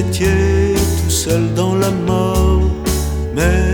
étiez tout seul dans la mort, mais